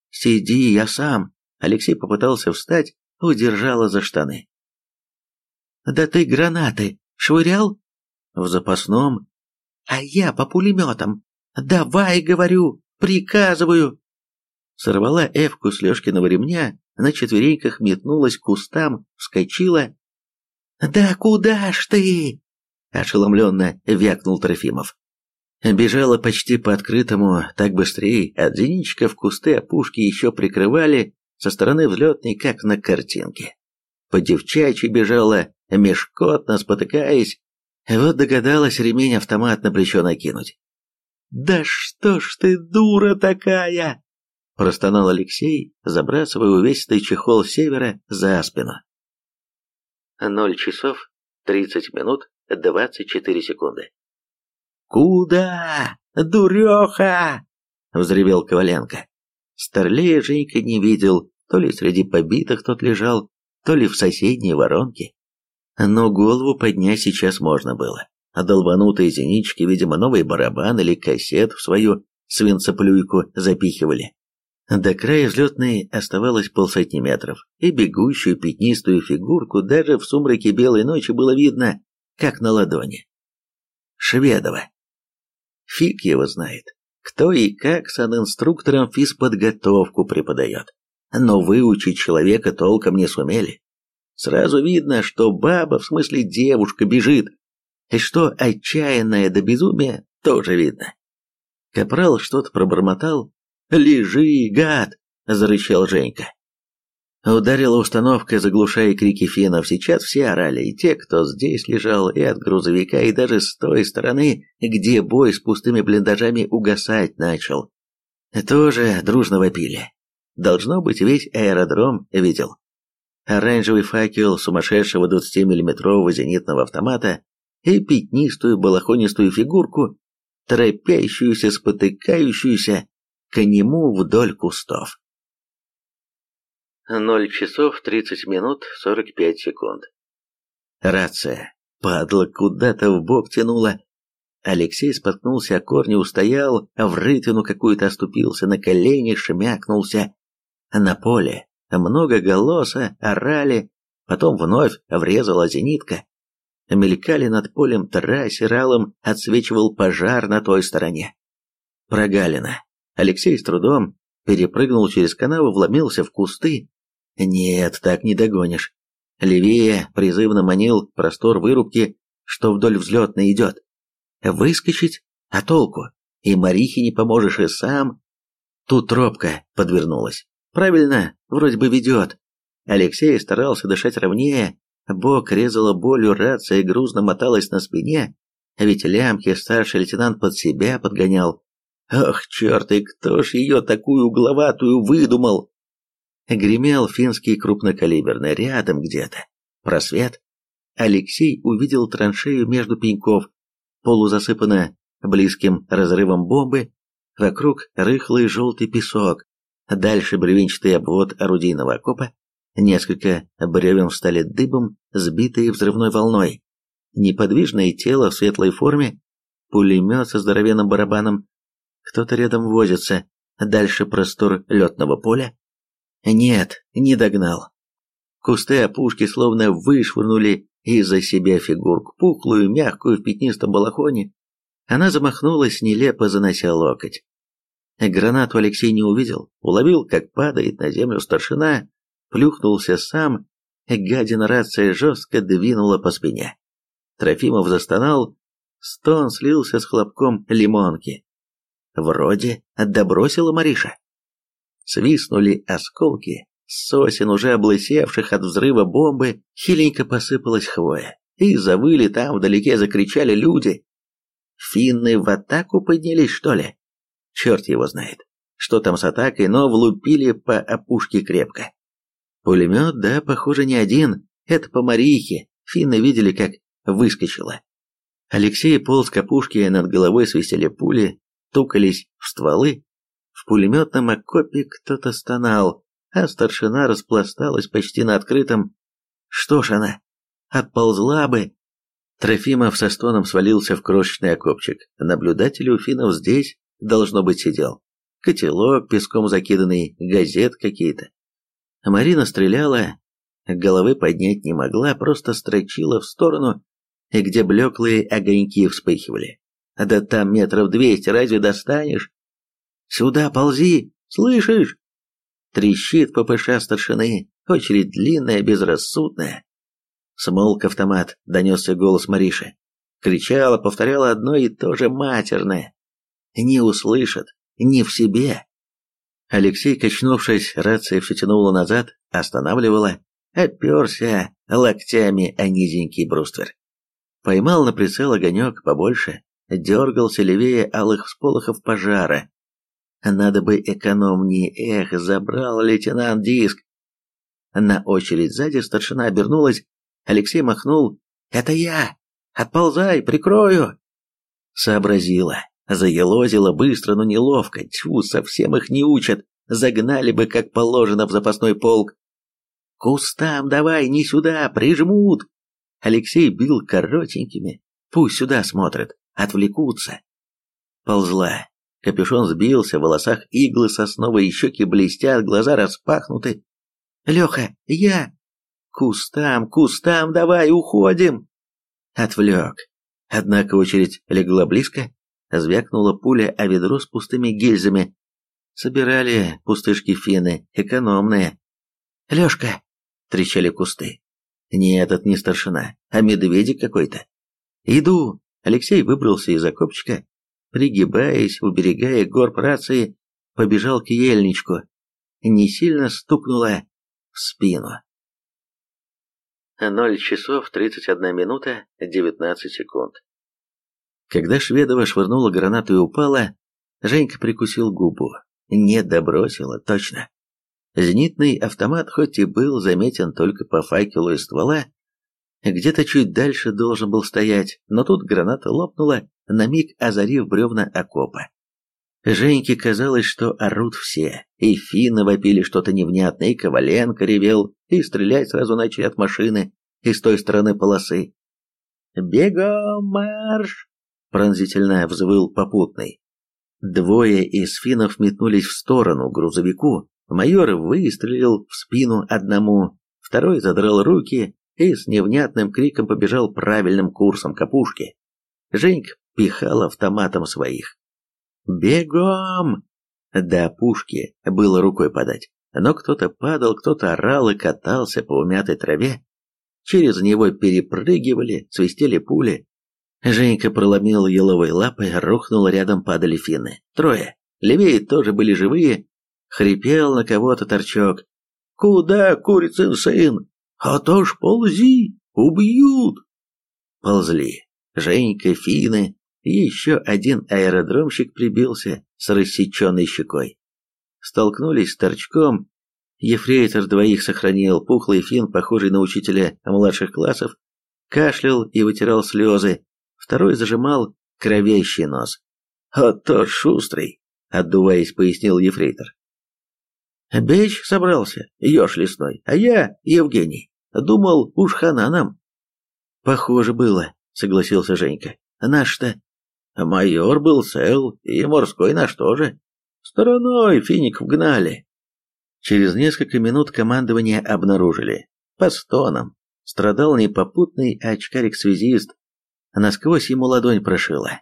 «Сиди, я сам!» Алексей попытался встать, удержала за штаны. «Да ты гранаты швырял?» «В запасном». «А я по пулеметам. Давай, говорю, приказываю!» Сорвала Эвку с Лешкиного ремня, на четвереньках метнулась к кустам, вскочила. «Да куда ж ты?» – ошеломленно вякнул Трофимов. Бежала почти по открытому, так быстрее, от в кусты опушки еще прикрывали, со стороны взлетной, как на картинке. По девчачьи бежала, мешкотно спотыкаясь, вот догадалась ремень автомат на плечо накинуть. «Да что ж ты дура такая!» Простонал Алексей, забрасывая увесистый чехол севера за спину. Ноль часов тридцать минут двадцать четыре секунды. «Куда? Дуреха!» — взревел Коваленко. Старлея Женька не видел, то ли среди побитых тот лежал, то ли в соседней воронке. Но голову поднять сейчас можно было. А долбанутые зенички, видимо, новый барабан или кассет в свою свинцеплюйку запихивали. До края взлетной оставалось полсотни метров, и бегущую пятнистую фигурку даже в сумраке белой ночи было видно, как на ладони. Шведова. Фиг его знает, кто и как санинструкторам физподготовку преподает. Но выучить человека толком не сумели. Сразу видно, что баба, в смысле девушка, бежит, и что отчаянное до безумия тоже видно. Капрал что-то пробормотал, «Лежи, гад!» – зарычал Женька. Ударила установка, заглушая крики финнов. Сейчас все орали, и те, кто здесь лежал, и от грузовика, и даже с той стороны, где бой с пустыми блиндажами угасать начал. Тоже дружно вопили. Должно быть, весь аэродром видел. Оранжевый факел сумасшедшего 20-миллиметрового зенитного автомата и пятнистую балахонистую фигурку, торопящуюся, спотыкающуюся, к нему вдоль кустов. Ноль часов тридцать минут сорок пять секунд. Рация. Падла куда-то в бок тянула. Алексей споткнулся о корни, устоял, в рытвину какую-то оступился, на колени шмякнулся. На поле много голоса, орали, потом вновь врезала зенитка. Мелькали над полем трассералом, отсвечивал пожар на той стороне. Прогалина. Алексей с трудом перепрыгнул через канаву, вломился в кусты. Нет, так не догонишь. Левее призывно манил простор вырубки, что вдоль взлетной идет. Выскочить? А толку? И Марихе не поможешь, и сам. Тут тропка подвернулась. Правильно, вроде бы ведет. Алексей старался дышать ровнее, бок резала болью, рация грузно моталась на спине. А ведь лямки старший лейтенант под себя подгонял. Ох, черт, и кто ж ее такую угловатую выдумал? Гремел финский крупнокалиберный рядом где-то. Просвет. Алексей увидел траншею между пеньков, полузасыпанная близким разрывом бомбы, вокруг рыхлый желтый песок, дальше бревенчатый обвод орудийного окопа, несколько бревен встали дыбом, сбитые взрывной волной. Неподвижное тело в светлой форме, пулемет со здоровенным барабаном, кто-то рядом возится, дальше простор летного поля. Нет, не догнал. Кусты опушки словно вышвырнули из-за себя фигурку, пухлую, мягкую в пятнистом балахоне. Она замахнулась, нелепо занося локоть. Гранату Алексей не увидел, уловил, как падает на землю старшина, плюхнулся сам, гадина рация жестко двинула по спине. Трофимов застонал, стон слился с хлопком лимонки. Вроде добросила Мариша. Свистнули осколки, сосен, уже облысевших от взрыва бомбы, хиленько посыпалась хвоя. И завыли там, вдалеке закричали люди. Финны в атаку поднялись, что ли? Черт его знает, что там с атакой, но влупили по опушке крепко. Пулемет, да, похоже, не один, это по Марихе. Финны видели, как выскочила. Алексей полз к опушке, над головой свистели пули, тукались в стволы. В пулеметном окопе кто-то стонал, а старшина распласталась почти на открытом. Что ж она, отползла бы. Трофимов со стоном свалился в крошечный окопчик. Наблюдатель у финнов здесь, должно быть, сидел. Котелок, песком закиданный, газет какие-то. Марина стреляла, головы поднять не могла, просто строчила в сторону, где блеклые огоньки вспыхивали. Да там метров двести, разве достанешь? Сюда ползи, слышишь? Трещит ППШ старшины, очередь длинная, безрассудная. Смолк автомат, донесся голос Мариши. Кричала, повторяла одно и то же матерное. Не услышат, не в себе. Алексей, качнувшись, рация все тянула назад, останавливала, оперся локтями о низенький бруствер. Поймал на прицел огонек побольше, дергался левее алых всполохов пожара. Надо бы экономнее, эх, забрал лейтенант диск. На очередь сзади старшина обернулась, Алексей махнул. «Это я! Отползай, прикрою!» Сообразила, заелозила быстро, но неловко, тьфу, совсем их не учат, загнали бы, как положено, в запасной полк. «Кустам давай, не сюда, прижмут!» Алексей бил коротенькими, пусть сюда смотрят, отвлекутся. Ползла. Капюшон сбился, в волосах иглы сосновые щеки блестят, глаза распахнуты. «Леха, я!» «Кустам, кустам, давай, уходим!» Отвлек. Однако очередь легла близко, звякнула пуля о ведро с пустыми гильзами. Собирали пустышки финны, экономные. «Лешка!» — трещали кусты. «Нет, это не старшина, а медведик какой-то». «Иду!» Алексей выбрался из окопчика, пригибаясь, уберегая горб рации, побежал к ельничку. Не сильно стукнуло в спину. Ноль часов тридцать одна минута девятнадцать секунд. Когда Шведова швырнула гранату и упала, Женька прикусил губу. Не добросила, точно. Зенитный автомат хоть и был заметен только по факелу из ствола, где-то чуть дальше должен был стоять, но тут граната лопнула, на миг озарив бревна окопа. Женьке казалось, что орут все, и финны вопили что-то невнятное, и Коваленко ревел, и стрелять сразу начали от машины, и с той стороны полосы. «Бегом марш!» — пронзительно взвыл попутный. Двое из финнов метнулись в сторону грузовику, майор выстрелил в спину одному, второй задрал руки, и с невнятным криком побежал правильным курсом к опушке. Женька пихал автоматом своих. «Бегом!» До опушки было рукой подать, но кто-то падал, кто-то орал и катался по умятой траве. Через него перепрыгивали, свистели пули. Женька проломил еловой лапой, рухнул рядом падали финны. Трое. Левее тоже были живые. Хрипел на кого-то торчок. «Куда, курицын сын? А то ползи, убьют!» Ползли. Женька, Фины еще один аэродромщик прибился с рассеченной щекой. Столкнулись с торчком, ефрейтор двоих сохранил, пухлый фин, похожий на учителя младших классов, кашлял и вытирал слезы, второй зажимал кровящий нос. «Вот тот шустрый!» — отдуваясь, пояснил ефрейтор. «Бечь собрался, еж лесной, а я, Евгений, думал, уж хана нам». «Похоже было», — согласился Женька. «Наш-то...» «Майор был цел, и морской наш тоже. Стороной фиников гнали». Через несколько минут командование обнаружили. По стонам. Страдал не попутный, а очкарик-связист. Насквозь ему ладонь прошила.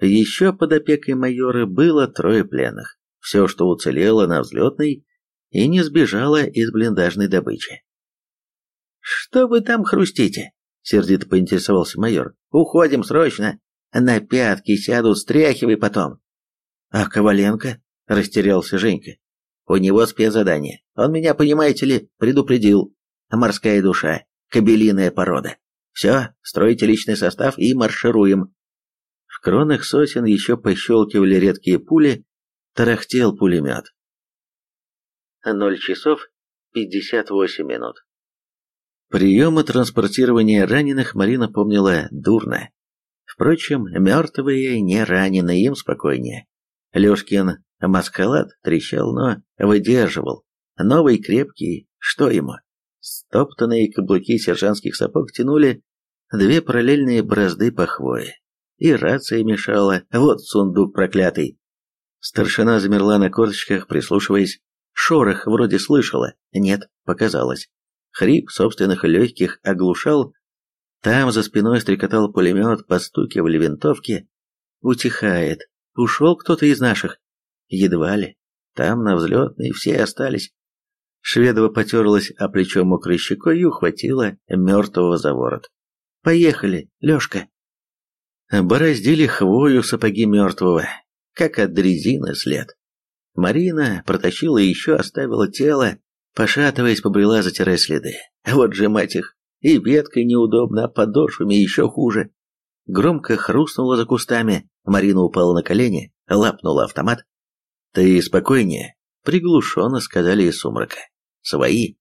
Еще под опекой майора было трое пленных. Все, что уцелело на взлетной, и не сбежало из блиндажной добычи. «Что вы там хрустите?» — сердито поинтересовался майор. «Уходим срочно. На пятки сядут, стряхивай потом». «А Коваленко?» — растерялся Женька. «У него спецзадание. Он меня, понимаете ли, предупредил. Морская душа, кабелиная порода. Все, стройте личный состав и маршируем». В кронах сосен еще пощелкивали редкие пули, тарахтел пулемет. Ноль часов пятьдесят восемь минут. Прием и транспортирование раненых Марина помнила дурно. Впрочем, мертвые не ранены, им спокойнее. Лешкин маскалад трещал, но выдерживал. Новый крепкий, что ему? Стоптанные каблуки сержантских сапог тянули две параллельные борозды по хвое. И рация мешала, вот сундук проклятый. Старшина замерла на корточках, прислушиваясь. Шорох вроде слышала, нет, показалось. Хрип собственных легких оглушал. Там за спиной стрекотал пулемет, постукивали винтовки. Утихает. Ушел кто-то из наших? Едва ли. Там на взлетной все остались. Шведова потерлась о плечо мокрой щекой и ухватила мертвого за ворот. «Поехали, Лешка!» Бороздили хвою сапоги мертвого, как от дрезины след. Марина протащила и еще оставила тело, пошатываясь, побрела, затирая следы. Вот же, мать их, и веткой неудобно, а подошвами еще хуже. Громко хрустнула за кустами, Марина упала на колени, лапнула автомат. «Ты спокойнее», — приглушенно сказали из сумрака. «Свои».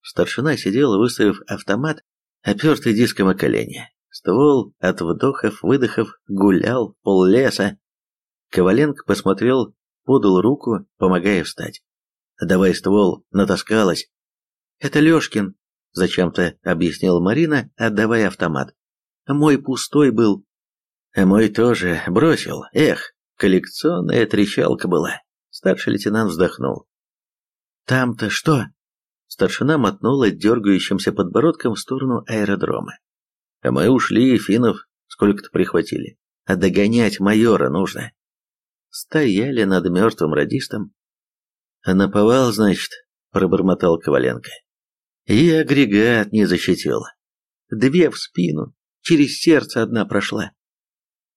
Старшина сидела, выставив автомат, опертый диском о колени. Ствол от вдохов-выдохов гулял пол леса. Коваленко посмотрел подал руку, помогая встать. «Давай ствол, натаскалась». «Это Лешкин», — зачем-то объяснила Марина, отдавая автомат. «Мой пустой был». «Мой тоже бросил. Эх, коллекционная трещалка была». Старший лейтенант вздохнул. «Там-то что?» Старшина мотнула дергающимся подбородком в сторону аэродрома. «А мы ушли, финнов сколько-то прихватили. А догонять майора нужно стояли над мертвым радистом. «Наповал, значит», — пробормотал Коваленко. «И агрегат не защитил. Две в спину, через сердце одна прошла».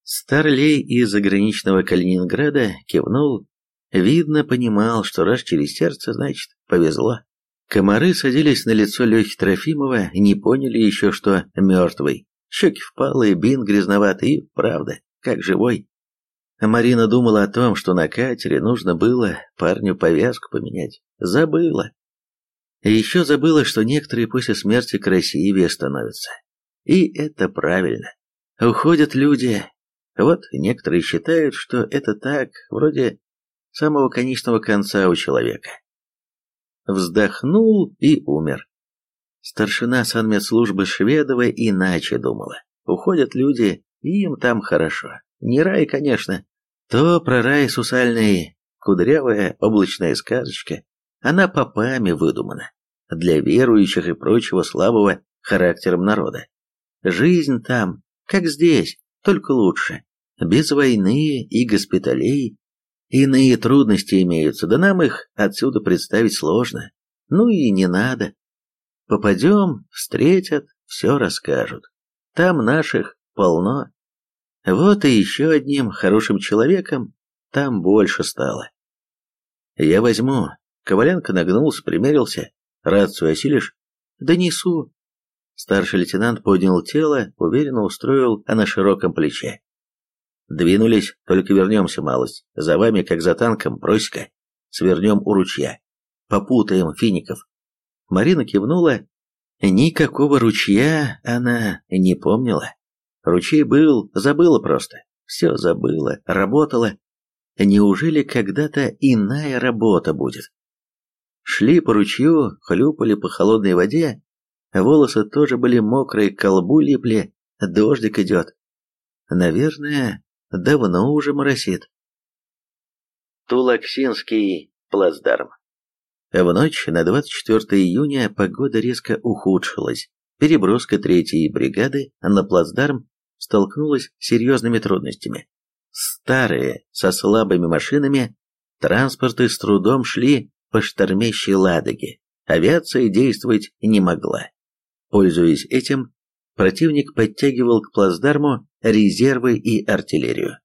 Старлей из заграничного Калининграда кивнул. Видно, понимал, что раз через сердце, значит, повезло. Комары садились на лицо Лехи Трофимова, не поняли еще, что мертвый. Щеки впалые, бин грязноватый правда, как живой. Марина думала о том, что на катере нужно было парню повязку поменять. Забыла. И еще забыла, что некоторые после смерти красивее становятся. И это правильно. Уходят люди. Вот некоторые считают, что это так, вроде самого конечного конца у человека. Вздохнул и умер. Старшина санмедслужбы Шведова иначе думала. Уходят люди, и им там хорошо. Не рай, конечно, то про рай сусальный, кудрявая облачная сказочка, она попами выдумана, для верующих и прочего слабого характером народа. Жизнь там, как здесь, только лучше, без войны и госпиталей. Иные трудности имеются, да нам их отсюда представить сложно. Ну и не надо. Попадем, встретят, все расскажут. Там наших полно. Вот и еще одним хорошим человеком там больше стало. Я возьму. Коваленко нагнулся, примерился. Рацию осилишь? Да несу. Старший лейтенант поднял тело, уверенно устроил на широком плече. «Двинулись, только вернемся малость. За вами, как за танком, брось-ка. Свернем у ручья. Попутаем фиников». Марина кивнула. Никакого ручья она не помнила. Ручей был, забыла просто. Все забыла, работала. Неужели когда-то иная работа будет? Шли по ручью, хлюпали по холодной воде, волосы тоже были мокрые, колбу липли, дождик идет. Наверное, давно уже моросит. Тулаксинский плацдарм. В ночь на 24 июня погода резко ухудшилась. Переброска третьей бригады на плацдарм столкнулась с серьезными трудностями. Старые, со слабыми машинами, транспорты с трудом шли по штормящей Ладоге. Авиация действовать не могла. Пользуясь этим, противник подтягивал к плацдарму резервы и артиллерию.